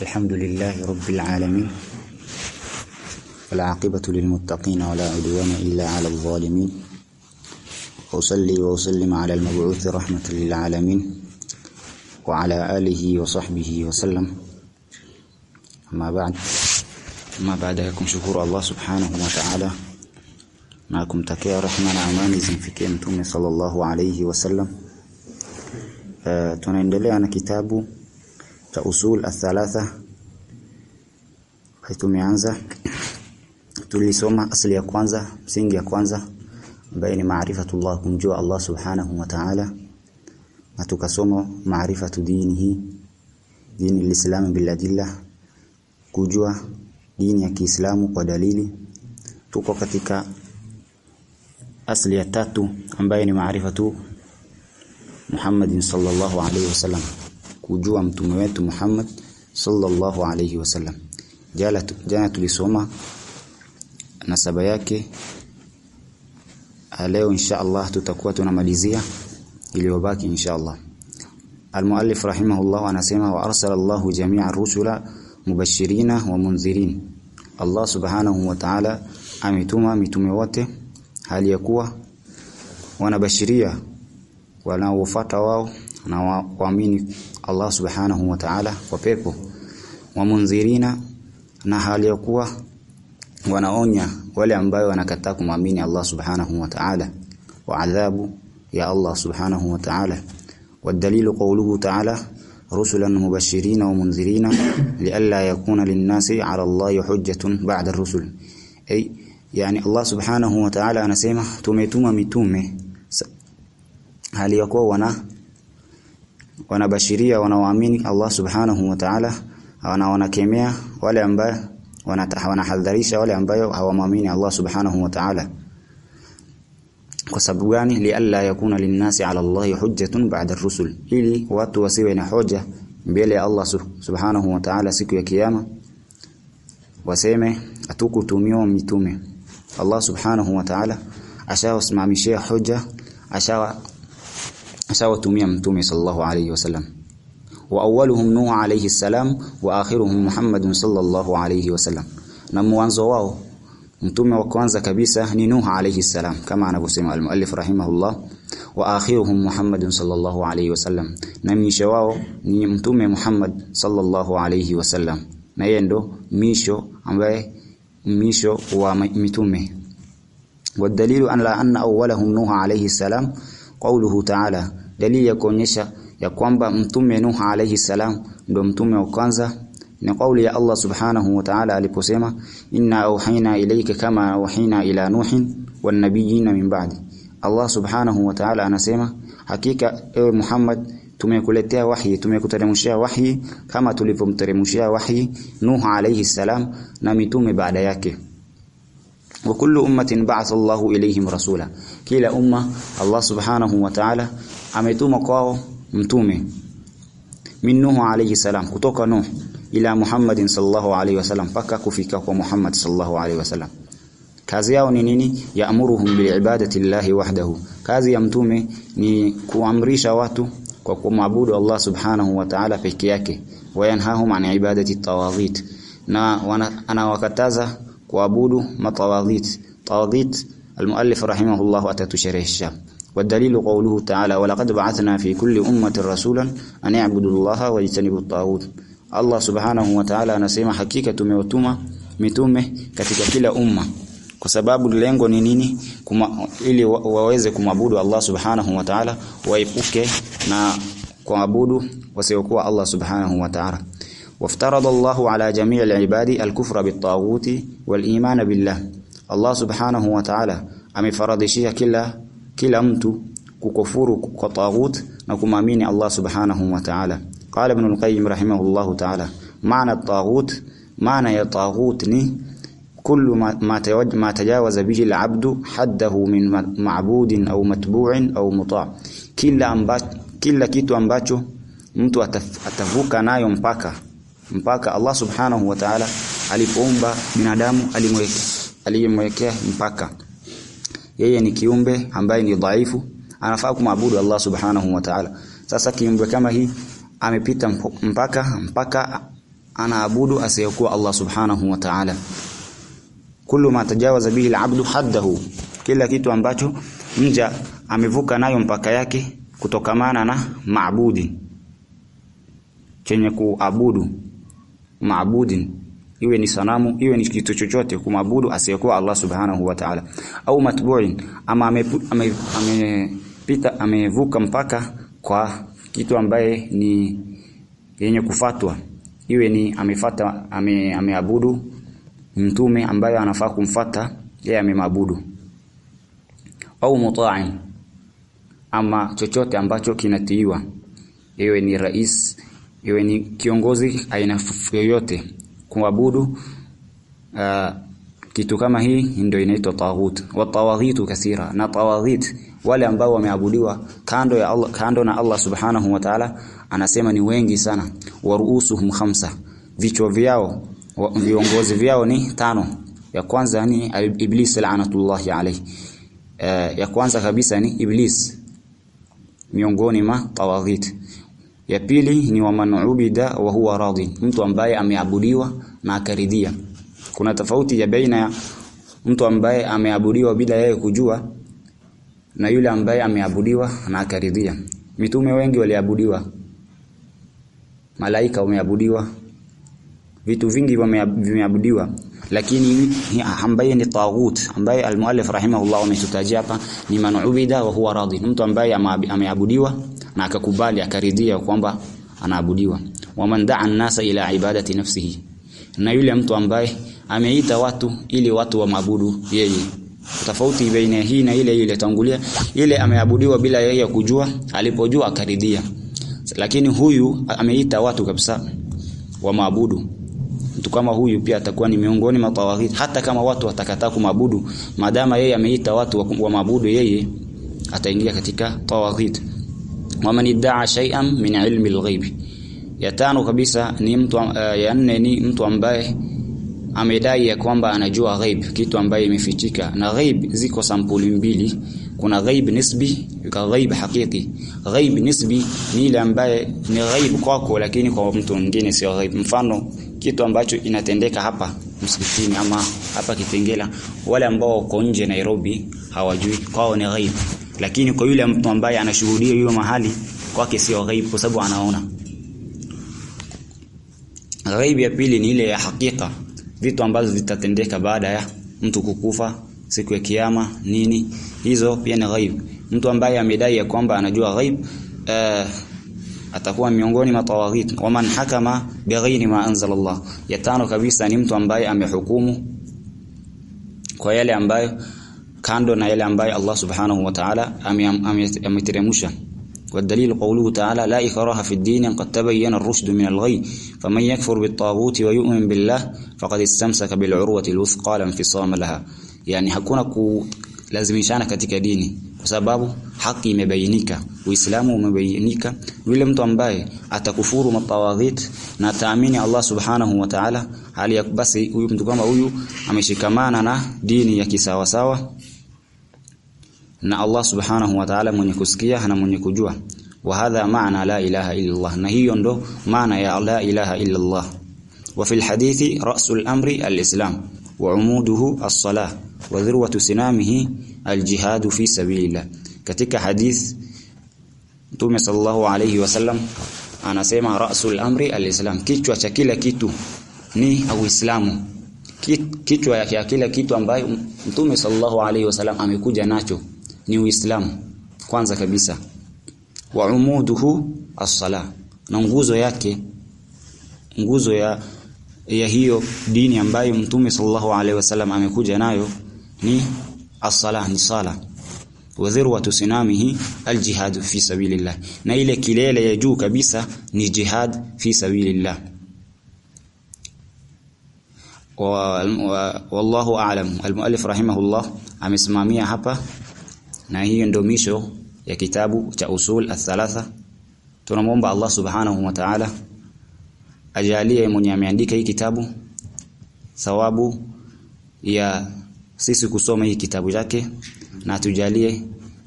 الحمد لله رب العالمين والعاقبة للمتقين ولا عدوان إلا على الظالمين. وأصلي وأسلم على المبعوث رحمة للعالمين وعلى آله وصحبه وسلم. أما بعد أما بعد يكون شكور الله سبحانه وتعالى. na kumtakia rehema na amani zimfikie mtume sallallahu alayhi wasallam uh, tunaendelea na kitabu cha usul athalatha. Tumeanza tulisoma asli ya kwanza msingi ya kwanza ambaye ni maarifatullah kumjua Allah subhanahu wa ta'ala. Na tukasoma maarifatu dinihi dini lislamu biladilla kujua dini ya Kiislamu kwa dalili. Tuko katika asli ya tatu ambaye ni maarifatu Muhammadin sallallahu alaihi wasallam kujua mtume wetu Muhammad sallallahu alayhi wasallam jana jana tulisoma nasaba yake. Leo insha Allah tutakuwa tunamalizia iliyobaki insha Allah. Rahimahullah anasema wa arsala Allahu jami'a rusula mubashirina wa munzirin. Allah subhanahu wa ta'ala ametuma mitume wote hali ya kuwa wanabashiria wanaofuata wao na waamini Allah subhanahu wa ta'ala kwa pepo wa munzirina na hali ya kuwa wanaonya wale ambao wanakataa kumwamini Allah subhanahu wa ta'ala wa adhabu ya Allah subhanahu wa ta'ala والدليل قوله تعالى رسلا مبشرين ومنذرين لئلا يكون للناس على الله حجة بعد الرسل أي Allah subhanahu wa ta'ala anasema tumetuma mitume hali ya kuwa wana wanabashiria wanaoamini Allah subhanahu wa ta'ala wana wanakemea wale ambao wanahadharisha wale ambao hawamwamini Allah subhanahu wa ta'ala. Kwa sababu gani? Lialla yakuna linnasi ala Allah hujjatun ba'da ar-rusul. Ili watu wasiwe na hoja mbele ya Allah subhanahu wa ta'ala siku ya kiyama waseme atukutumiwa mitume. Allah subhanahu wa ta'ala ashawasimamishia hoja ashawa ashawatumia mtume sallallahu alayhi wasallam wa awwaluhum nuh alayhi salam wa akhiruhum muhammadun sallallahu alayhi wasallam na mwanzo wao mtume wa kwanza kabisa ni nuh alayhi salam kama anavyosema al-muallif rahimahullah wa akhiruhum muhammadun sallallahu alayhi wasallam na mwisho wao ni mtume muhammad sallallahu alayhi wasallam na yeye ndo misho ambaye misho wa mitume والدليل على أن أولهم نوح عليه السلام qawluhu ta'ala dalili ya kuonyesha ya kwamba mtume Nuh alayhi salam ndio mtume wa kwanza ni kauli ya Allah subhanahu wa ta'ala aliposema inna auhayna ilayka kama auhayna ila nuhin wan nabiyina min ba'di. Allah subhanahu wa ta'ala anasema hakika ewe Muhammad tumekuletea wahi tumekuteremshia wahi kama tulipomteremshia wahi Nuh alayhi salam na mitume baada yake wa kullu ummatin ba'atha Allahu ilayhim rasula. Kila umma Allah subhanahu wa ta'ala ametuma kwao mtume. Min Nuh alayhi salam kutoka Nuh ila Muhammadin sallallahu alayhi wasallam paka kufika kwa Muhammad sallallahu alayhi wasallam kazi yao ni nini? Yaamuruhum biibadati llahi wahdahu. Kazi ya mtume ni kuamrisha watu kwa kumwabudu Allah subhanahu wa ta'ala peke yake. Wayanhahum an ibadati tawaghit na anawakataza kuabudu matawaghit tawaghit المؤلف رحمه الله أتتشريشا والدليل قوله تعالى ولقد بعثنا في كل أمة رسولا أن يعبدوا الله واجتنبوا الطاغوت Allah subhanahu wa ta'ala anasema hakika tumewatuma mitume katika kila umma kwa sababu lengo ni nini Kuma, ili wa, waweze kumwabudu Allah subhanahu wa ta'ala waepuke na kuabudu wasiokuwa Allah subhanahu wa ta'ala وافترض الله على جميع العباد الكفر بالطاغوت والإيمان بالله. الله سبحانه وتعالى أمي فرضشيه كلا كلا أمت ككفر كطاغوت نكم أمين الله سبحانه وتعالى. قال ابن القيم رحمه الله تعالى معنى الطاغوت معنى يطاغوتني كل ما ما تجاوز به العبد حده من معبود أو متبوع أو مطاع. كلا أمبات كلا كيتو أمباتو mtu atavuka nayo mpaka mpaka Allah subhanahu wa ta'ala alipoumba binadamu alimweke aliyemwekea mpaka. Yeye ni kiumbe ambaye ni dhaifu anafaa kumwabudu Allah subhanahu wa ta'ala. Sasa kiumbe kama hii amepita mpaka mpaka anaabudu asiyokuwa Allah subhanahu wa ta'ala. Kullu ma tajawaza bihi al-abdu haddahu. Kila kitu ambacho mja amevuka nayo mpaka yake kutokamana na maabudi chenye kuabudu maabudin iwe ni sanamu iwe ni kitu chochote kumabudu asiyekuwa Allah subhanahu wa ta'ala. Au matbu'in ama amepita ame, ame, amevuka mpaka kwa kitu ambaye ni yenye kufatwa. Iwe ni amefata ame, ameabudu mtume ambaye anafaa kumfata yeye amemabudu au muta'in ama chochote ambacho kinatiiwa. Iwe ni rais iwe ni kiongozi aina yoyote kuabudu uh, kitu kama hii ndio inaitwa taghut wa tawaghitu kasira na tawaghit wale ambao wameabudiwa kando ya Allah kando na Allah subhanahu wa ta'ala anasema ni wengi sana. Waruusuhum khamsa vichwa vyao viongozi vyao ni tano. Ya kwanza ni iblis laanatullah alayhi. Uh, ya kwanza kabisa ni iblis miongoni ma tawaghit ya pili ni wamanubida wa huwa radhi. Mtu ambaye ameabudiwa na akaridhia. Kuna tofauti ya baina ya mtu ambaye ameabudiwa bila yeye kujua na yule ambaye ameabudiwa na akaridhia. Mitume wengi waliabudiwa. Malaika wameabudiwa. Vitu vingi vimeabudiwa. Lakini ambaye ni taghut ambaye almuallif rahimahullah ametutajia hapa ni manubida wa huwa radhi. Mtu ambaye ameabudiwa na akakubali akaridhia kwamba anaabudiwa. Waman da'a an-nasa ila ibadati nafsihi na yule mtu ambaye ameita watu ili watu wamwabudu yeye. Tofauti baina hii na ile ile tangulia ile ameabudiwa bila yeye kujua alipojua akaridhia. Lakini huyu ameita watu kabisa wamwabudu. Mtu kama huyu pia atakuwa ni miongoni mwa hata kama watu watakataa kumabudu madama yeye ameita watu wa maabudu yeye ataingia katika tawaghit waman idda'a shay'an min ilmi al-ghaib ya tano kabisa ni mtu uh, ya nne ni mtu ambaye amedai ya kwamba anajua ghaib kitu ambaye imefichika. Na ghaib ziko sampuli mbili. Kuna ghaib nisbi na ghaib hakiki ghaib nisbi ni ile ambaye ni ghaib kwako lakini kwa mtu mwingine sio ghaib. Mfano kitu ambacho inatendeka hapa msikitini ama hapa Kitengela wale ambao wako nje Nairobi hawajui kwao ni ghaib lakini kwa yule mtu ambaye anashuhudia hiyo mahali kwake sio ghaib kwa sababu anaona. Ghaib ya pili ni ile ya hakika. Vitu ambazo vitatendeka baada ya mtu kukufa siku ya kiyama nini. Hizo pia ni ghaib. Mtu ambaye amedai ya kwamba anajua ghaib uh, atakuwa miongoni mwa tawaghit. Waman hakama bighairi ma anzala Allah ya tano kabisa ni mtu ambaye amehukumu kwa yale ambayo kando na yale ambayo Allah subhanahu wa ta'ala ameteremsha والدليل قوله تعالى لا إكراه في الدين قد تبين الرشد من الغي فمن يكفر بالطاغوت ويؤمن بالله فقد استمسك بالعروة الوثقى لا انفصام لها يعني hakuna kulazimishana katika dini kwa sababu haki imebainika uislamu umebainika yule mtu ambaye atakufuru matawaghit na ataamini Allah subhanahu wa ta'ala hali basi huyu mtu kama huyu ameshikamana na dini ya kisawasawa na Allah subhanahu wa ta'ala mwenye kusikia na mwenye kujua. Wa hadha maana la ilaha illa Allah na hiyo ndo maana ya la ilaha illa Allah wa fil hadithi ra'sul amri al-islam. Wa umuduhu as-salah. Wa dhirwatu sinamihi al-jihad fi sabilillah. Katika hadith Mtume sallallahu alayhi wasallam anasema ra'sul amri al-islam. Kichwa cha kila kitu ni uislamu. Kichwa ya kila kitu ambayo Mtume sallallahu alayhi wasallam amekuja nacho ni Uislamu kwanza kabisa. Wa umuduhu as-sala na nguzo yake nguzo ya ya hiyo dini ambayo Mtume sallallahu alaihi wasallam amekuja nayo ni as-sala ni sala. Wa dhirwatu sinamihi al-jihad fi sabilillah. Na ile kilele ya juu kabisa ni jihad fi sabilillah. Wallahu a'lam. Al-muallif rahimahullah amesimamia hapa na hiyo ndio misho ya kitabu cha usul athalatha tunamwomba Allah subhanahu wa ta'ala ajalie mwenye ameandika hii kitabu thawabu ya sisi kusoma hii kitabu chake na tujalie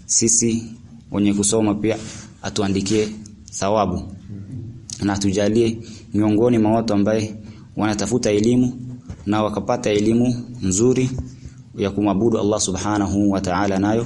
sisi wenye kusoma pia atuandikie thawabu. Na tujalie miongoni mwa watu ambaye wanatafuta elimu na wakapata elimu nzuri ya kumwabudu Allah subhanahu wa ta'ala nayo